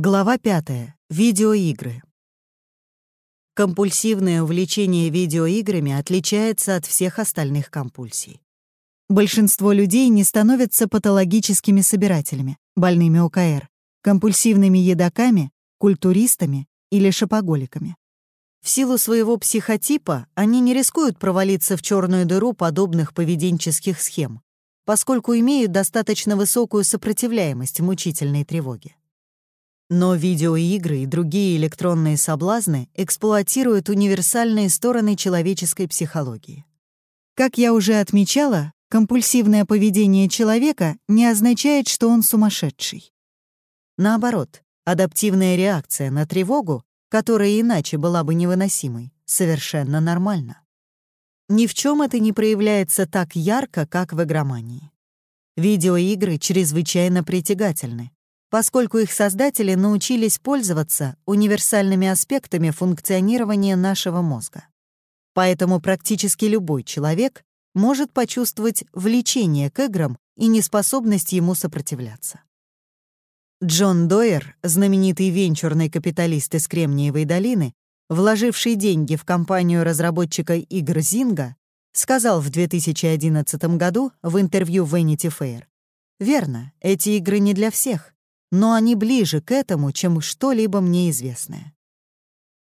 Глава 5. Видеоигры. Компульсивное увлечение видеоиграми отличается от всех остальных компульсий. Большинство людей не становятся патологическими собирателями, больными ОКР, компульсивными едоками, культуристами или шопоголиками. В силу своего психотипа они не рискуют провалиться в черную дыру подобных поведенческих схем, поскольку имеют достаточно высокую сопротивляемость мучительной тревоге. Но видеоигры и другие электронные соблазны эксплуатируют универсальные стороны человеческой психологии. Как я уже отмечала, компульсивное поведение человека не означает, что он сумасшедший. Наоборот, адаптивная реакция на тревогу, которая иначе была бы невыносимой, совершенно нормальна. Ни в чем это не проявляется так ярко, как в игромании. Видеоигры чрезвычайно притягательны, поскольку их создатели научились пользоваться универсальными аспектами функционирования нашего мозга. Поэтому практически любой человек может почувствовать влечение к играм и неспособность ему сопротивляться. Джон Дойер, знаменитый венчурный капиталист из Кремниевой долины, вложивший деньги в компанию разработчика игр Zynga, сказал в 2011 году в интервью Vanity Fair, «Верно, эти игры не для всех, но они ближе к этому, чем что-либо мне известное.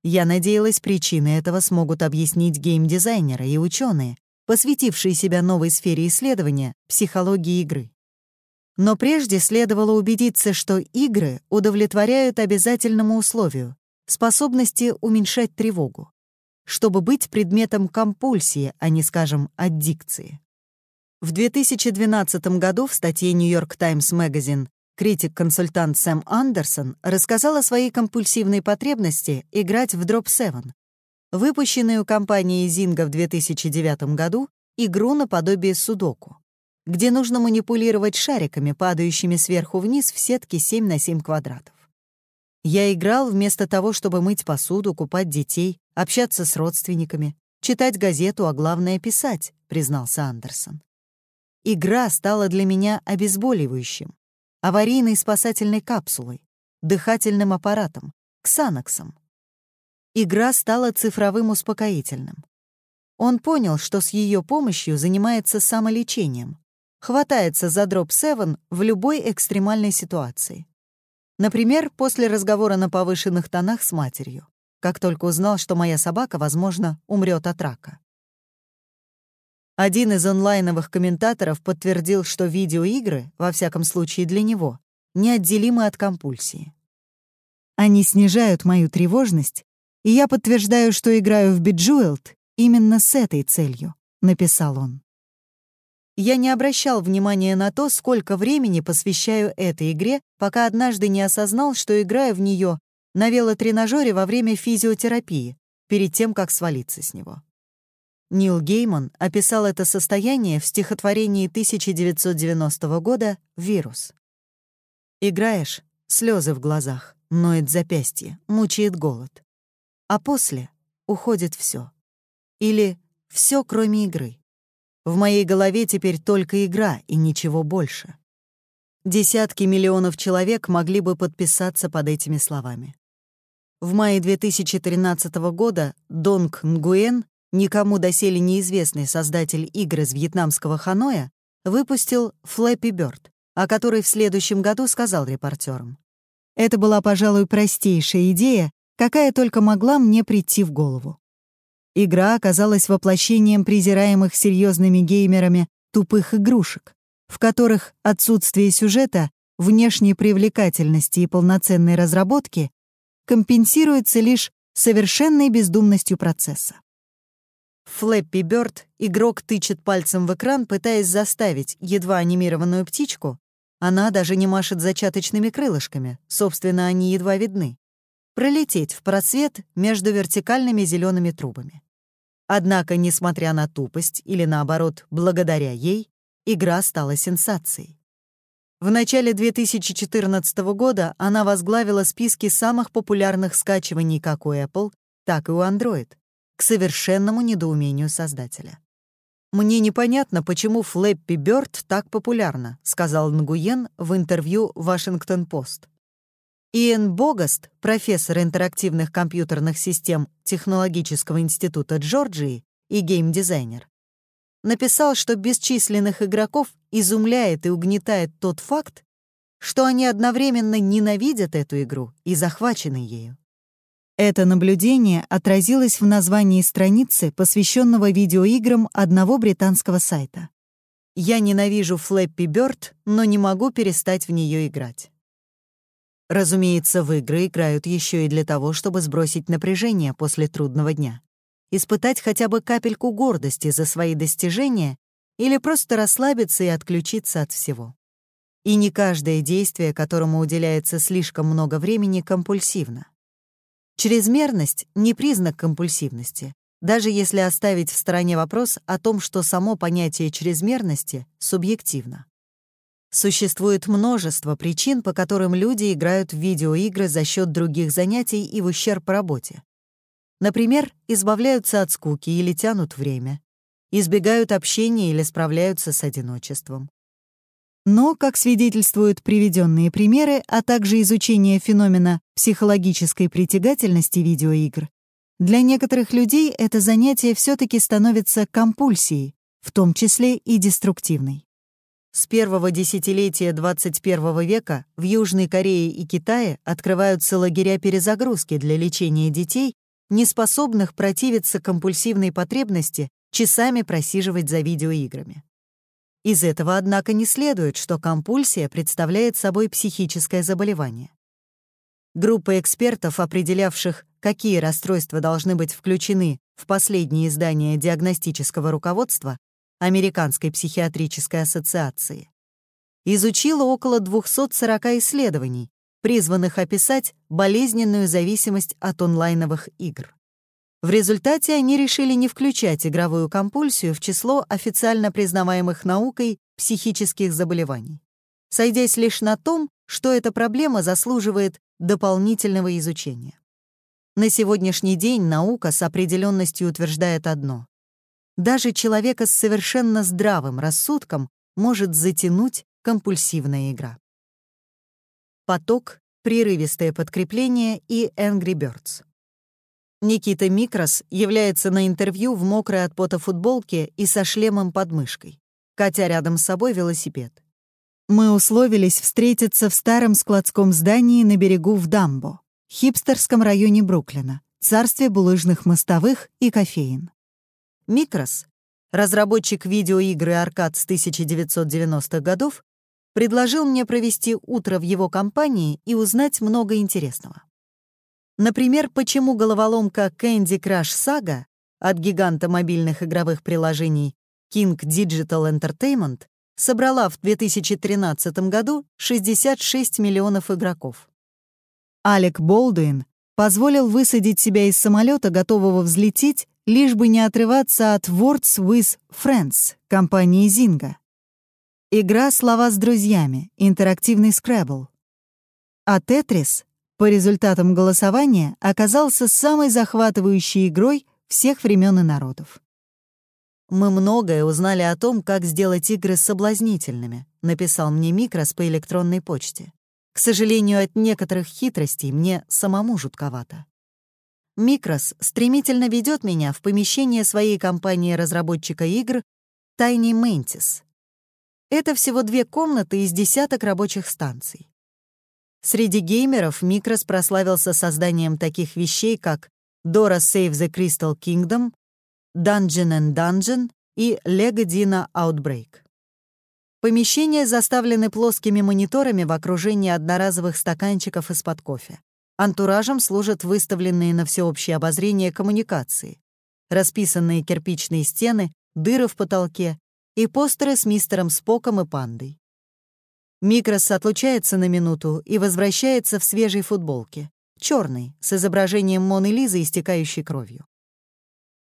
Я надеялась, причины этого смогут объяснить геймдизайнеры и ученые, посвятившие себя новой сфере исследования — психологии игры. Но прежде следовало убедиться, что игры удовлетворяют обязательному условию — способности уменьшать тревогу, чтобы быть предметом компульсии, а не, скажем, аддикции. В 2012 году в статье New York Times Magazine Критик-консультант Сэм Андерсон рассказал о своей компульсивной потребности играть в Drop 7, выпущенную компанией Zynga в 2009 году игру наподобие судоку, где нужно манипулировать шариками, падающими сверху вниз в сетке 7 на 7 квадратов. Я играл вместо того, чтобы мыть посуду, купать детей, общаться с родственниками, читать газету, а главное — писать, признался Андерсон. Игра стала для меня обезболивающим, аварийной спасательной капсулой, дыхательным аппаратом, ксаноксом. Игра стала цифровым успокоительным. Он понял, что с ее помощью занимается самолечением, хватается за дроп 7 в любой экстремальной ситуации. Например, после разговора на повышенных тонах с матерью, как только узнал, что моя собака, возможно, умрет от рака. Один из онлайновых комментаторов подтвердил, что видеоигры, во всяком случае для него, неотделимы от компульсии. Они снижают мою тревожность, и я подтверждаю, что играю в Bejeweled именно с этой целью, написал он. Я не обращал внимания на то, сколько времени посвящаю этой игре, пока однажды не осознал, что играю в нее на велотренажере во время физиотерапии, перед тем, как свалиться с него. Нил Гейман описал это состояние в стихотворении 1990 года «Вирус». Играешь, слезы в глазах, ноет запястье, мучает голод. А после уходит все. Или все, кроме игры. В моей голове теперь только игра и ничего больше. Десятки миллионов человек могли бы подписаться под этими словами. В мае 2013 года Донг Нгуэн никому доселе неизвестный создатель игр из вьетнамского Ханоя, выпустил Flappy Bird, о которой в следующем году сказал репортерам. Это была, пожалуй, простейшая идея, какая только могла мне прийти в голову. Игра оказалась воплощением презираемых серьезными геймерами тупых игрушек, в которых отсутствие сюжета, внешней привлекательности и полноценной разработки компенсируется лишь совершенной бездумностью процесса. Флэппи Бёрд игрок тычет пальцем в экран, пытаясь заставить едва анимированную птичку, она даже не машет зачаточными крылышками, собственно, они едва видны, пролететь в просвет между вертикальными зелеными трубами. Однако, несмотря на тупость или, наоборот, благодаря ей, игра стала сенсацией. В начале 2014 года она возглавила списки самых популярных скачиваний как у Apple, так и у Android к совершенному недоумению создателя. «Мне непонятно, почему Флэппи Бёрд так популярна», сказал Нгуен в интервью «Вашингтон-Пост». Иэн Богаст, профессор интерактивных компьютерных систем Технологического института Джорджии и геймдизайнер, написал, что бесчисленных игроков изумляет и угнетает тот факт, что они одновременно ненавидят эту игру и захвачены ею. Это наблюдение отразилось в названии страницы, посвященного видеоиграм одного британского сайта. «Я ненавижу Флэппи Бёрд, но не могу перестать в нее играть». Разумеется, в игры играют еще и для того, чтобы сбросить напряжение после трудного дня, испытать хотя бы капельку гордости за свои достижения или просто расслабиться и отключиться от всего. И не каждое действие, которому уделяется слишком много времени, компульсивно. Чрезмерность — не признак компульсивности, даже если оставить в стороне вопрос о том, что само понятие чрезмерности субъективно. Существует множество причин, по которым люди играют в видеоигры за счет других занятий и в ущерб работе. Например, избавляются от скуки или тянут время, избегают общения или справляются с одиночеством. Но, как свидетельствуют приведенные примеры, а также изучение феномена психологической притягательности видеоигр, для некоторых людей это занятие все таки становится компульсией, в том числе и деструктивной. С первого десятилетия 21 века в Южной Корее и Китае открываются лагеря перезагрузки для лечения детей, не способных противиться компульсивной потребности часами просиживать за видеоиграми. Из этого, однако, не следует, что компульсия представляет собой психическое заболевание. Группа экспертов, определявших, какие расстройства должны быть включены в последние издания диагностического руководства, Американской психиатрической ассоциации, изучила около 240 исследований, призванных описать болезненную зависимость от онлайновых игр. В результате они решили не включать игровую компульсию в число официально признаваемых наукой психических заболеваний, сойдясь лишь на том, что эта проблема заслуживает дополнительного изучения. На сегодняшний день наука с определенностью утверждает одно даже человека с совершенно здравым рассудком может затянуть компульсивная игра. Поток, прерывистое подкрепление и Angry Birds. Никита Микрос является на интервью в мокрой от пота футболке и со шлемом под мышкой, катя рядом с собой велосипед. Мы условились встретиться в старом складском здании на берегу в Дамбо, хипстерском районе Бруклина, царстве булыжных мостовых и кофеин. Микрос, разработчик видеоигры «Аркад» с 1990-х годов, предложил мне провести утро в его компании и узнать много интересного. Например, почему головоломка Candy Crush Saga от гиганта мобильных игровых приложений King Digital Entertainment собрала в 2013 году 66 миллионов игроков. Алек Болдуин позволил высадить себя из самолета, готового взлететь, лишь бы не отрываться от Words with Friends компании Zynga. Игра «Слова с друзьями», интерактивный скребл. А Тетрис, по результатам голосования, оказался самой захватывающей игрой всех времен и народов. «Мы многое узнали о том, как сделать игры соблазнительными», написал мне Микрос по электронной почте. «К сожалению, от некоторых хитростей мне самому жутковато. Микрос стремительно ведет меня в помещение своей компании-разработчика игр Tiny Mantis. Это всего две комнаты из десяток рабочих станций. Среди геймеров Микрос прославился созданием таких вещей, как Dora Save the Crystal Kingdom, Dungeon and Dungeon и Lego Dino Outbreak. Помещения заставлены плоскими мониторами в окружении одноразовых стаканчиков из-под кофе. Антуражем служат выставленные на всеобщее обозрение коммуникации, расписанные кирпичные стены, дыры в потолке и постеры с мистером Споком и пандой. Микрос отлучается на минуту и возвращается в свежей футболке, черной, с изображением Моны Лизы, истекающей кровью.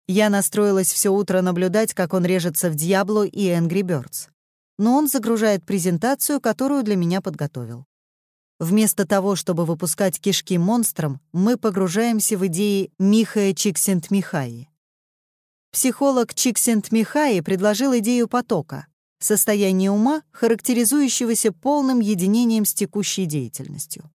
Я настроилась все утро наблюдать, как он режется в Диабло и Angry Birds. Но он загружает презентацию, которую для меня подготовил. Вместо того, чтобы выпускать кишки монстрам, мы погружаемся в идеи Михая Чиксент-Михаи. Психолог Чиксент-Михаи предложил идею потока, состояние ума, характеризующегося полным единением с текущей деятельностью.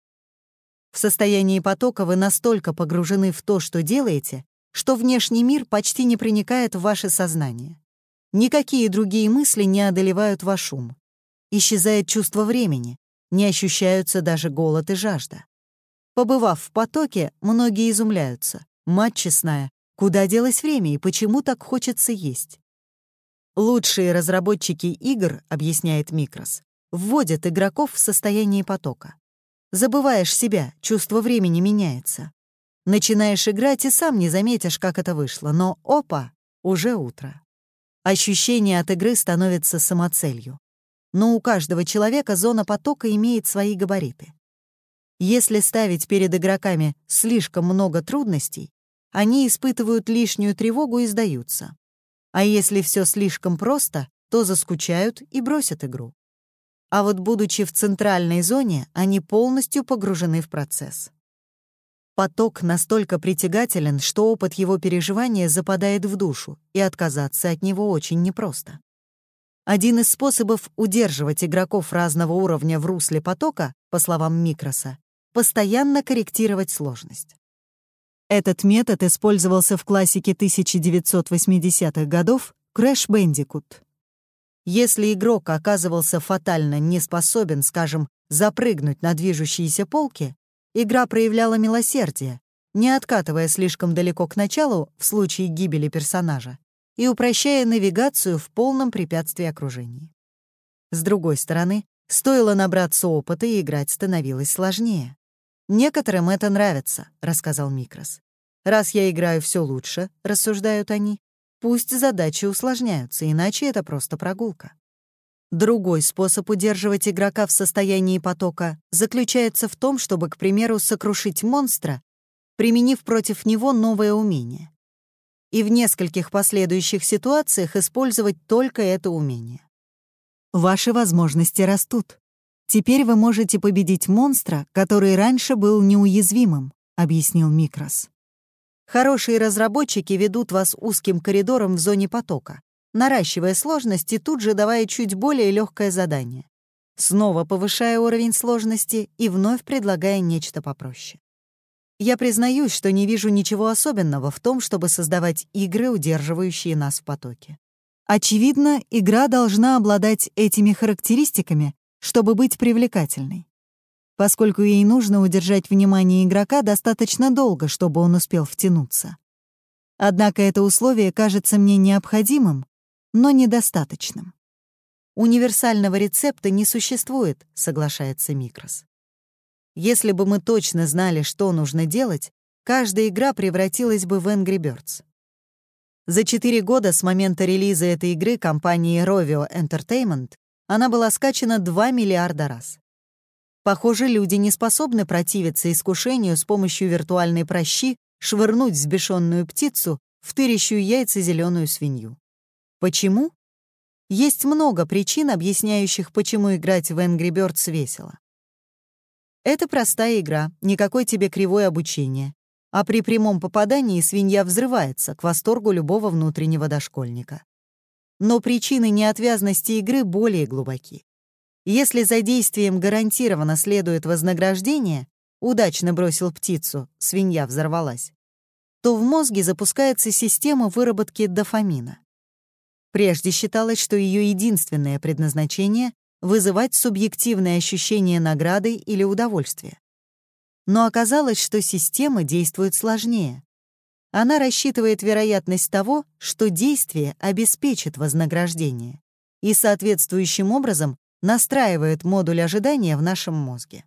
В состоянии потока вы настолько погружены в то, что делаете, что внешний мир почти не проникает в ваше сознание. Никакие другие мысли не одолевают ваш ум. Исчезает чувство времени, не ощущаются даже голод и жажда. Побывав в потоке, многие изумляются. Мать честная, куда делось время и почему так хочется есть? Лучшие разработчики игр, объясняет Микрос, вводят игроков в состояние потока. Забываешь себя, чувство времени меняется. Начинаешь играть и сам не заметишь, как это вышло, но опа, уже утро. Ощущение от игры становится самоцелью. Но у каждого человека зона потока имеет свои габариты. Если ставить перед игроками слишком много трудностей, они испытывают лишнюю тревогу и сдаются. А если все слишком просто, то заскучают и бросят игру. А вот будучи в центральной зоне, они полностью погружены в процесс. Поток настолько притягателен, что опыт его переживания западает в душу, и отказаться от него очень непросто. Один из способов удерживать игроков разного уровня в русле потока, по словам Микроса, постоянно корректировать сложность. Этот метод использовался в классике 1980-х годов Crash Bandicoot. Если игрок оказывался фатально не способен, скажем, запрыгнуть на движущиеся полки, игра проявляла милосердие, не откатывая слишком далеко к началу в случае гибели персонажа и упрощая навигацию в полном препятствии окружении. С другой стороны, стоило набраться опыта, и играть становилось сложнее. «Некоторым это нравится», — рассказал Микрос. «Раз я играю все лучше», — рассуждают они, «пусть задачи усложняются, иначе это просто прогулка». Другой способ удерживать игрока в состоянии потока заключается в том, чтобы, к примеру, сокрушить монстра, применив против него новое умение. И в нескольких последующих ситуациях использовать только это умение. Ваши возможности растут. Теперь вы можете победить монстра, который раньше был неуязвимым, объяснил Микрос. Хорошие разработчики ведут вас узким коридором в зоне потока, наращивая сложность и тут же давая чуть более легкое задание. Снова повышая уровень сложности и вновь предлагая нечто попроще. Я признаюсь, что не вижу ничего особенного в том, чтобы создавать игры, удерживающие нас в потоке. Очевидно, игра должна обладать этими характеристиками, чтобы быть привлекательной. Поскольку ей нужно удержать внимание игрока достаточно долго, чтобы он успел втянуться. Однако это условие кажется мне необходимым, но недостаточным. Универсального рецепта не существует, соглашается Микрос. Если бы мы точно знали, что нужно делать, каждая игра превратилась бы в Angry Birds. За четыре года с момента релиза этой игры компанией Rovio Entertainment она была скачана 2 миллиарда раз. Похоже, люди не способны противиться искушению с помощью виртуальной прощи швырнуть взбешенную птицу в тырящую яйца зеленую свинью. Почему? Есть много причин, объясняющих, почему играть в Angry Birds весело. Это простая игра, никакой тебе кривой обучения. А при прямом попадании свинья взрывается к восторгу любого внутреннего дошкольника. Но причины неотвязности игры более глубоки. Если за действием гарантированно следует вознаграждение, удачно бросил птицу, свинья взорвалась, то в мозге запускается система выработки дофамина. Прежде считалось, что ее единственное предназначение — вызывать субъективное ощущение награды или удовольствия. Но оказалось, что система действует сложнее. Она рассчитывает вероятность того, что действие обеспечит вознаграждение и соответствующим образом настраивает модуль ожидания в нашем мозге.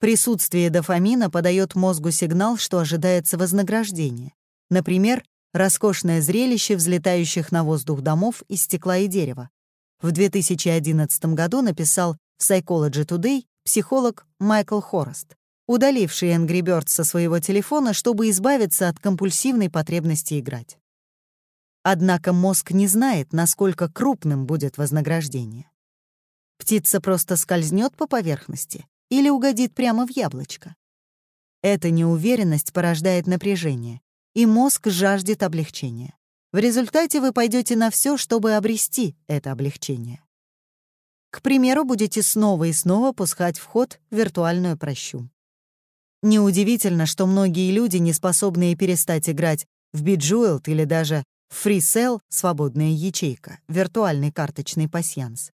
Присутствие дофамина подает мозгу сигнал, что ожидается вознаграждение. Например, роскошное зрелище взлетающих на воздух домов из стекла и дерева. В 2011 году написал в Psychology Today психолог Майкл Хорост, удаливший Angry Birds со своего телефона, чтобы избавиться от компульсивной потребности играть. Однако мозг не знает, насколько крупным будет вознаграждение. Птица просто скользнет по поверхности или угодит прямо в яблочко. Эта неуверенность порождает напряжение, и мозг жаждет облегчения. В результате вы пойдете на все, чтобы обрести это облегчение. К примеру, будете снова и снова пускать в ход виртуальную прощу. Неудивительно, что многие люди, не способные перестать играть в Bejeweled или даже в Free Cell — свободная ячейка, виртуальный карточный пасьянс,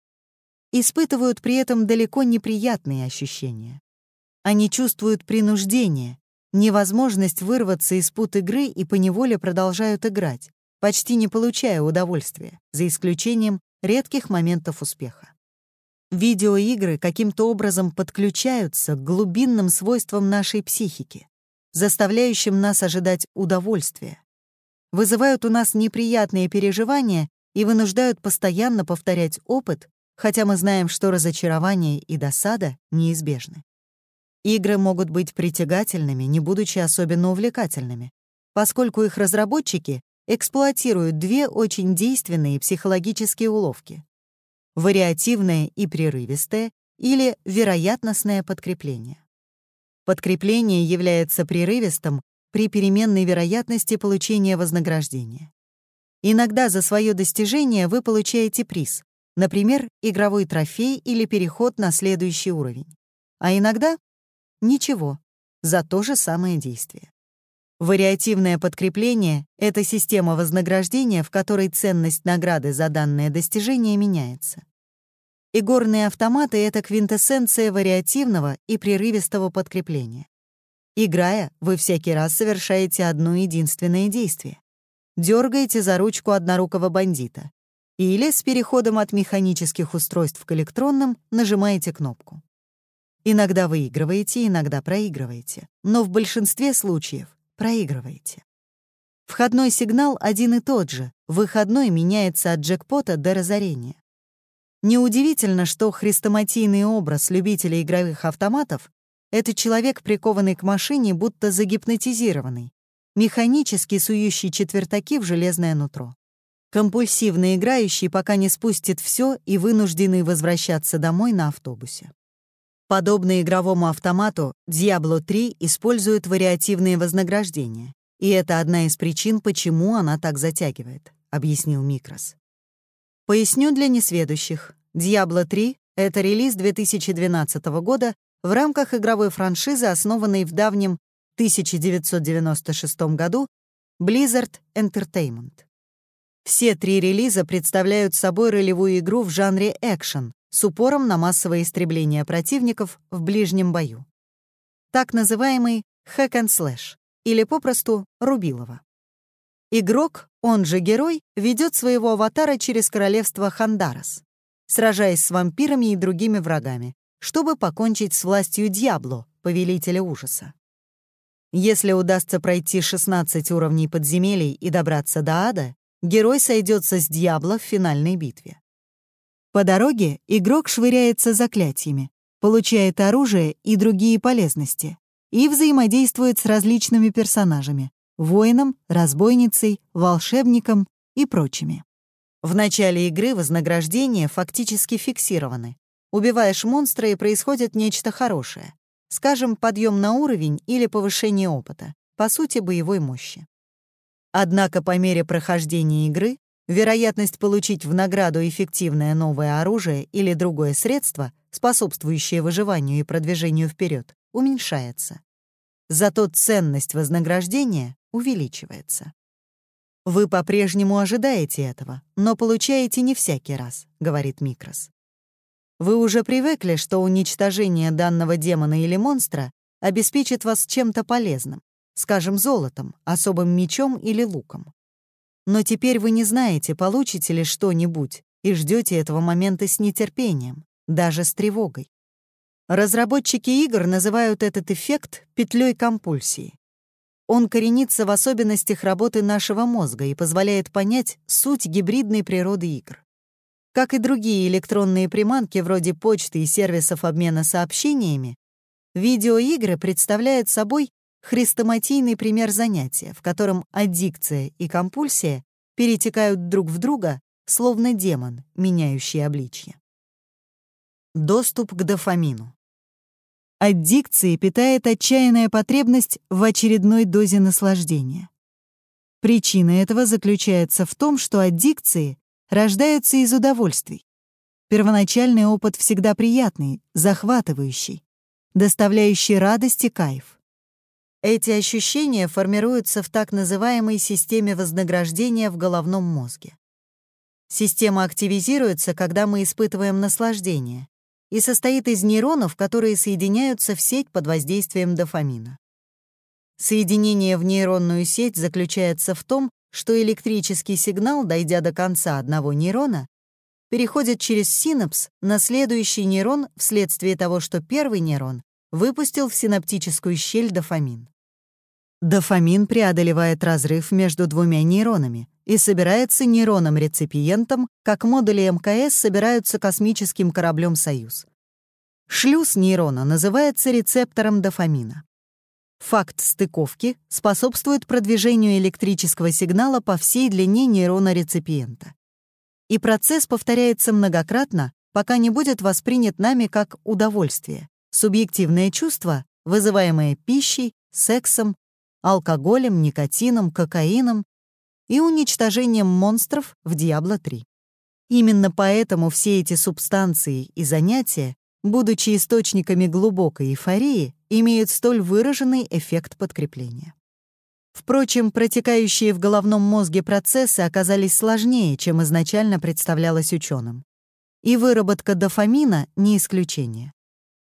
испытывают при этом далеко неприятные ощущения. Они чувствуют принуждение, невозможность вырваться из пут игры и поневоле продолжают играть, почти не получая удовольствия, за исключением редких моментов успеха. Видеоигры каким-то образом подключаются к глубинным свойствам нашей психики, заставляющим нас ожидать удовольствия, вызывают у нас неприятные переживания и вынуждают постоянно повторять опыт, хотя мы знаем, что разочарование и досада неизбежны. Игры могут быть притягательными, не будучи особенно увлекательными, поскольку их разработчики эксплуатируют две очень действенные психологические уловки — вариативное и прерывистое или вероятностное подкрепление. Подкрепление является прерывистым при переменной вероятности получения вознаграждения. Иногда за свое достижение вы получаете приз, например, игровой трофей или переход на следующий уровень. А иногда — ничего, за то же самое действие. Вариативное подкрепление — это система вознаграждения, в которой ценность награды за данное достижение меняется. Игорные автоматы — это квинтэссенция вариативного и прерывистого подкрепления. Играя, вы всякий раз совершаете одно единственное действие. Дергаете за ручку однорукого бандита. Или с переходом от механических устройств к электронным нажимаете кнопку. Иногда выигрываете, иногда проигрываете, но в большинстве случаев проигрываете. Входной сигнал один и тот же, выходной меняется от джекпота до разорения. Неудивительно, что хрестоматийный образ любителей игровых автоматов — это человек, прикованный к машине, будто загипнотизированный, механически сующий четвертаки в железное нутро. Компульсивно играющий, пока не спустит все и вынужденный возвращаться домой на автобусе. Подобно игровому автомату, Diablo 3 использует вариативные вознаграждения. И это одна из причин, почему она так затягивает, объяснил Микрос. Поясню для несведущих. Diablo 3 — это релиз 2012 года в рамках игровой франшизы, основанной в давнем 1996 году Blizzard Entertainment. Все три релиза представляют собой ролевую игру в жанре экшен, с упором на массовое истребление противников в ближнем бою. Так называемый hack and slash, или попросту Рубилова. Игрок, он же герой, ведет своего аватара через королевство Хандарас, сражаясь с вампирами и другими врагами, чтобы покончить с властью Дьябло, повелителя ужаса. Если удастся пройти 16 уровней подземелий и добраться до ада, герой сойдется с Дьябло в финальной битве. По дороге игрок швыряется заклятиями, получает оружие и другие полезности и взаимодействует с различными персонажами — воином, разбойницей, волшебником и прочими. В начале игры вознаграждения фактически фиксированы. Убиваешь монстра, и происходит нечто хорошее. Скажем, подъем на уровень или повышение опыта, по сути, боевой мощи. Однако по мере прохождения игры вероятность получить в награду эффективное новое оружие или другое средство, способствующее выживанию и продвижению вперед, уменьшается. Зато ценность вознаграждения увеличивается. «Вы по-прежнему ожидаете этого, но получаете не всякий раз», — говорит Микрос. «Вы уже привыкли, что уничтожение данного демона или монстра обеспечит вас чем-то полезным, скажем, золотом, особым мечом или луком. Но теперь вы не знаете, получите ли что-нибудь, и ждете этого момента с нетерпением, даже с тревогой. Разработчики игр называют этот эффект петлей компульсии. Он коренится в особенностях работы нашего мозга и позволяет понять суть гибридной природы игр. Как и другие электронные приманки вроде почты и сервисов обмена сообщениями, видеоигры представляют собой хрестоматийный пример занятия, в котором аддикция и компульсия перетекают друг в друга, словно демон, меняющий обличье. Доступ к дофамину. Аддикции питает отчаянная потребность в очередной дозе наслаждения. Причина этого заключается в том, что аддикции рождаются из удовольствий. Первоначальный опыт всегда приятный, захватывающий, доставляющий радость и кайф. Эти ощущения формируются в так называемой системе вознаграждения в головном мозге. Система активизируется, когда мы испытываем наслаждение, и состоит из нейронов, которые соединяются в сеть под воздействием дофамина. Соединение в нейронную сеть заключается в том, что электрический сигнал, дойдя до конца одного нейрона, переходит через синапс на следующий нейрон вследствие того, что первый нейрон выпустил в синаптическую щель дофамин. Дофамин преодолевает разрыв между двумя нейронами и собирается нейроном-реципиентом, как модули МКС собираются космическим кораблем «Союз». Шлюз нейрона называется рецептором дофамина. Факт стыковки способствует продвижению электрического сигнала по всей длине нейрона-реципиента. И процесс повторяется многократно, пока не будет воспринят нами как удовольствие, Субъективное чувство, вызываемое пищей, сексом, алкоголем, никотином, кокаином и уничтожением монстров в Диабло 3. Именно поэтому все эти субстанции и занятия, будучи источниками глубокой эйфории, имеют столь выраженный эффект подкрепления. Впрочем, протекающие в головном мозге процессы оказались сложнее, чем изначально представлялось ученым. И выработка дофамина — не исключение.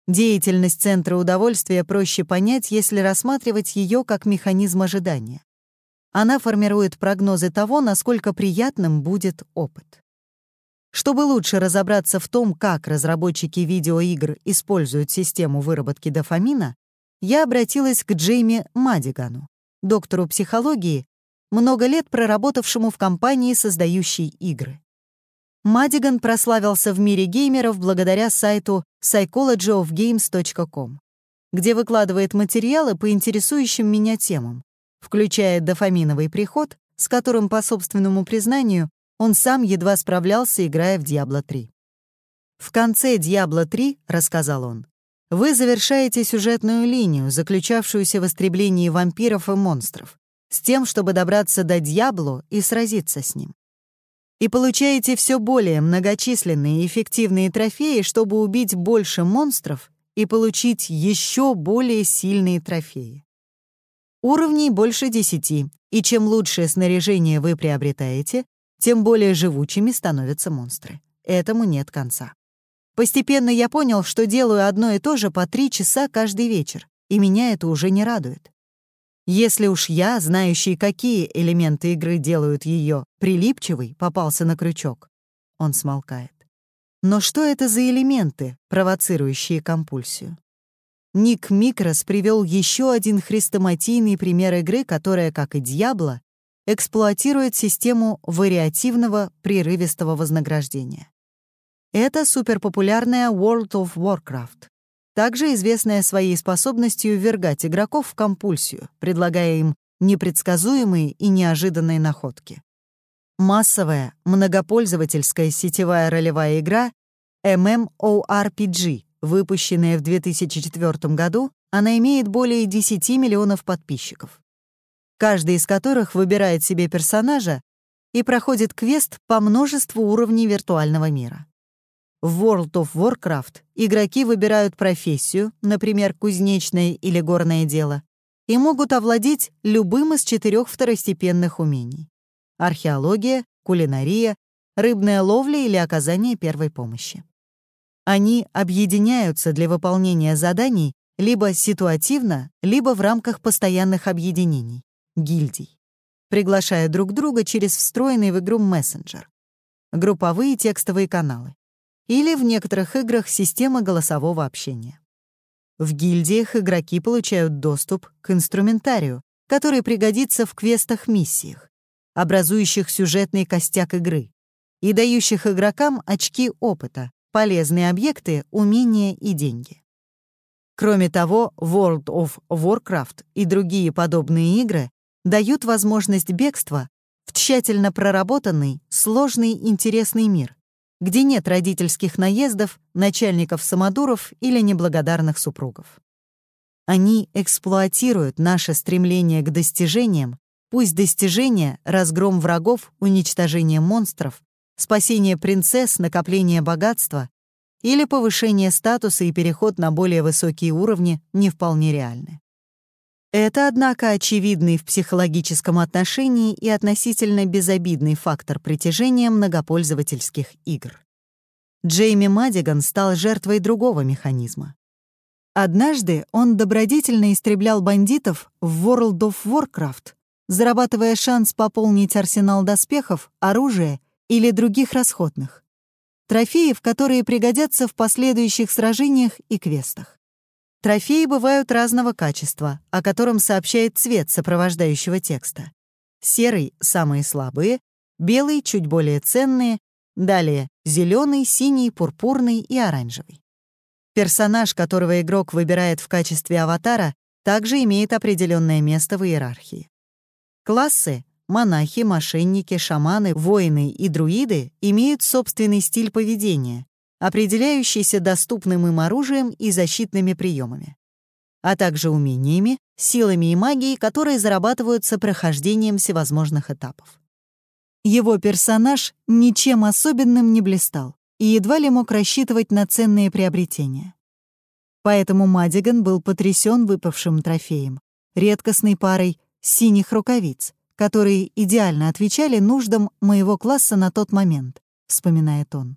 Деятельность центра удовольствия проще понять, если рассматривать ее как механизм ожидания. Она формирует прогнозы того, насколько приятным будет опыт. Чтобы лучше разобраться в том, как разработчики видеоигр используют систему выработки дофамина, я обратилась к Джейми Мадигану, доктору психологии, много лет проработавшему в компании, создающей игры. Мадиган прославился в мире геймеров благодаря сайту psychologyofgames.com, где выкладывает материалы по интересующим меня темам, включая дофаминовый приход, с которым, по собственному признанию, он сам едва справлялся, играя в Diablo 3. «В конце Diablo 3, — рассказал он, — вы завершаете сюжетную линию, заключавшуюся в истреблении вампиров и монстров, с тем, чтобы добраться до Дьябло и сразиться с ним и получаете все более многочисленные и эффективные трофеи, чтобы убить больше монстров и получить еще более сильные трофеи. Уровней больше 10, и чем лучшее снаряжение вы приобретаете, тем более живучими становятся монстры. Этому нет конца. Постепенно я понял, что делаю одно и то же по три часа каждый вечер, и меня это уже не радует. Если уж я, знающий, какие элементы игры делают ее прилипчивой, попался на крючок, он смолкает. Но что это за элементы, провоцирующие компульсию? Ник Микрос привел еще один хрестоматийный пример игры, которая, как и Дьябло, эксплуатирует систему вариативного прерывистого вознаграждения. Это суперпопулярная World of Warcraft, также известная своей способностью ввергать игроков в компульсию, предлагая им непредсказуемые и неожиданные находки. Массовая, многопользовательская сетевая ролевая игра MMORPG, выпущенная в 2004 году, она имеет более 10 миллионов подписчиков, каждый из которых выбирает себе персонажа и проходит квест по множеству уровней виртуального мира. В World of Warcraft игроки выбирают профессию, например, кузнечное или горное дело, и могут овладеть любым из четырех второстепенных умений — археология, кулинария, рыбная ловля или оказание первой помощи. Они объединяются для выполнения заданий либо ситуативно, либо в рамках постоянных объединений — гильдий, приглашая друг друга через встроенный в игру мессенджер, групповые текстовые каналы или в некоторых играх система голосового общения. В гильдиях игроки получают доступ к инструментарию, который пригодится в квестах-миссиях, образующих сюжетный костяк игры и дающих игрокам очки опыта, полезные объекты, умения и деньги. Кроме того, World of Warcraft и другие подобные игры дают возможность бегства в тщательно проработанный, сложный, интересный мир, где нет родительских наездов, начальников-самодуров или неблагодарных супругов. Они эксплуатируют наше стремление к достижениям, пусть достижения — разгром врагов, уничтожение монстров, спасение принцесс, накопление богатства или повышение статуса и переход на более высокие уровни не вполне реальны. Это, однако, очевидный в психологическом отношении и относительно безобидный фактор притяжения многопользовательских игр. Джейми Мадиган стал жертвой другого механизма. Однажды он добродетельно истреблял бандитов в World of Warcraft, зарабатывая шанс пополнить арсенал доспехов, оружия или других расходных. Трофеев, которые пригодятся в последующих сражениях и квестах. Трофеи бывают разного качества, о котором сообщает цвет сопровождающего текста. Серый — самые слабые, белый — чуть более ценные, далее — зеленый, синий, пурпурный и оранжевый. Персонаж, которого игрок выбирает в качестве аватара, также имеет определенное место в иерархии. Классы — монахи, мошенники, шаманы, воины и друиды — имеют собственный стиль поведения, определяющийся доступным им оружием и защитными приемами, а также умениями, силами и магией, которые зарабатываются прохождением всевозможных этапов. Его персонаж ничем особенным не блистал и едва ли мог рассчитывать на ценные приобретения. Поэтому Мадиган был потрясен выпавшим трофеем, редкостной парой синих рукавиц, которые идеально отвечали нуждам моего класса на тот момент, вспоминает он.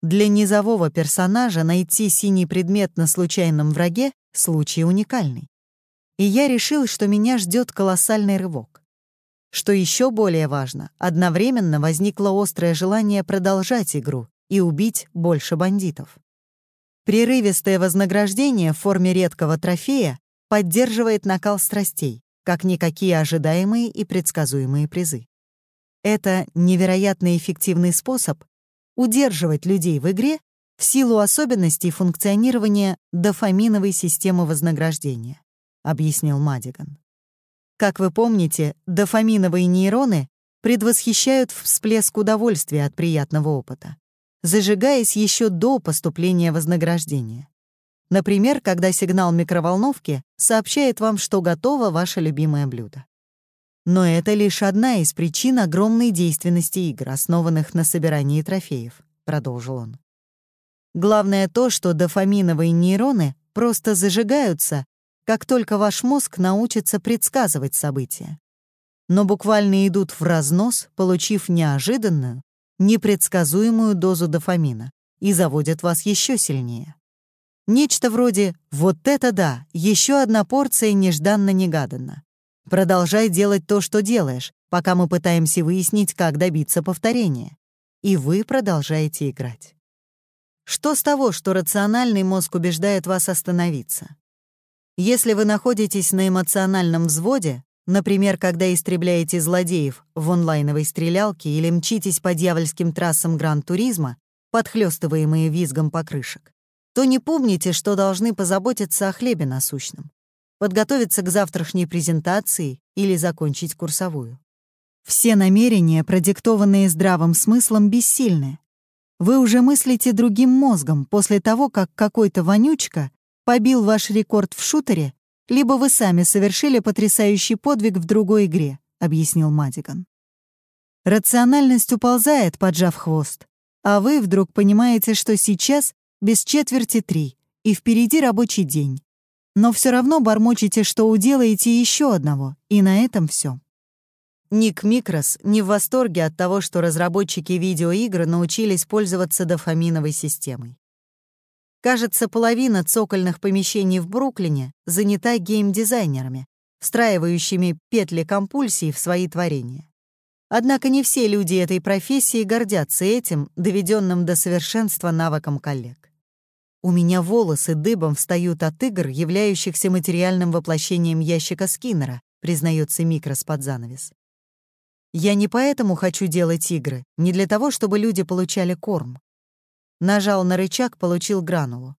Для низового персонажа найти синий предмет на случайном враге — случай уникальный. И я решил, что меня ждет колоссальный рывок. Что еще более важно, одновременно возникло острое желание продолжать игру и убить больше бандитов. Прерывистое вознаграждение в форме редкого трофея поддерживает накал страстей, как никакие ожидаемые и предсказуемые призы. Это невероятно эффективный способ удерживать людей в игре в силу особенностей функционирования дофаминовой системы вознаграждения, объяснил Мадиган. Как вы помните, дофаминовые нейроны предвосхищают всплеск удовольствия от приятного опыта, зажигаясь еще до поступления вознаграждения. Например, когда сигнал микроволновки сообщает вам, что готово ваше любимое блюдо. Но это лишь одна из причин огромной действенности игр, основанных на собирании трофеев, продолжил он. Главное то, что дофаминовые нейроны просто зажигаются, как только ваш мозг научится предсказывать события. Но буквально идут в разнос, получив неожиданную, непредсказуемую дозу дофамина и заводят вас еще сильнее. Нечто вроде «вот это да, еще одна порция нежданно-негаданно». Продолжай делать то, что делаешь, пока мы пытаемся выяснить, как добиться повторения. И вы продолжаете играть. Что с того, что рациональный мозг убеждает вас остановиться? Если вы находитесь на эмоциональном взводе, например, когда истребляете злодеев в онлайновой стрелялке или мчитесь по дьявольским трассам Гран-туризма, подхлёстываемые визгом покрышек, то не помните, что должны позаботиться о хлебе насущном подготовиться к завтрашней презентации или закончить курсовую. Все намерения, продиктованные здравым смыслом, бессильны. Вы уже мыслите другим мозгом после того, как какой-то вонючка побил ваш рекорд в шутере, либо вы сами совершили потрясающий подвиг в другой игре, объяснил Мадиган. Рациональность уползает, поджав хвост, а вы вдруг понимаете, что сейчас без четверти три, и впереди рабочий день но все равно бормочете, что уделаете еще одного, и на этом все. Ник Микрос не в восторге от того, что разработчики видеоигр научились пользоваться дофаминовой системой. Кажется, половина цокольных помещений в Бруклине занята геймдизайнерами, встраивающими петли компульсий в свои творения. Однако не все люди этой профессии гордятся этим, доведенным до совершенства навыком коллег. У меня волосы дыбом встают от игр, являющихся материальным воплощением ящика Скиннера, признается Микрос под занавес. Я не поэтому хочу делать игры, не для того, чтобы люди получали корм. Нажал на рычаг, получил гранулу.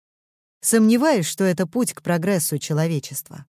Сомневаюсь, что это путь к прогрессу человечества.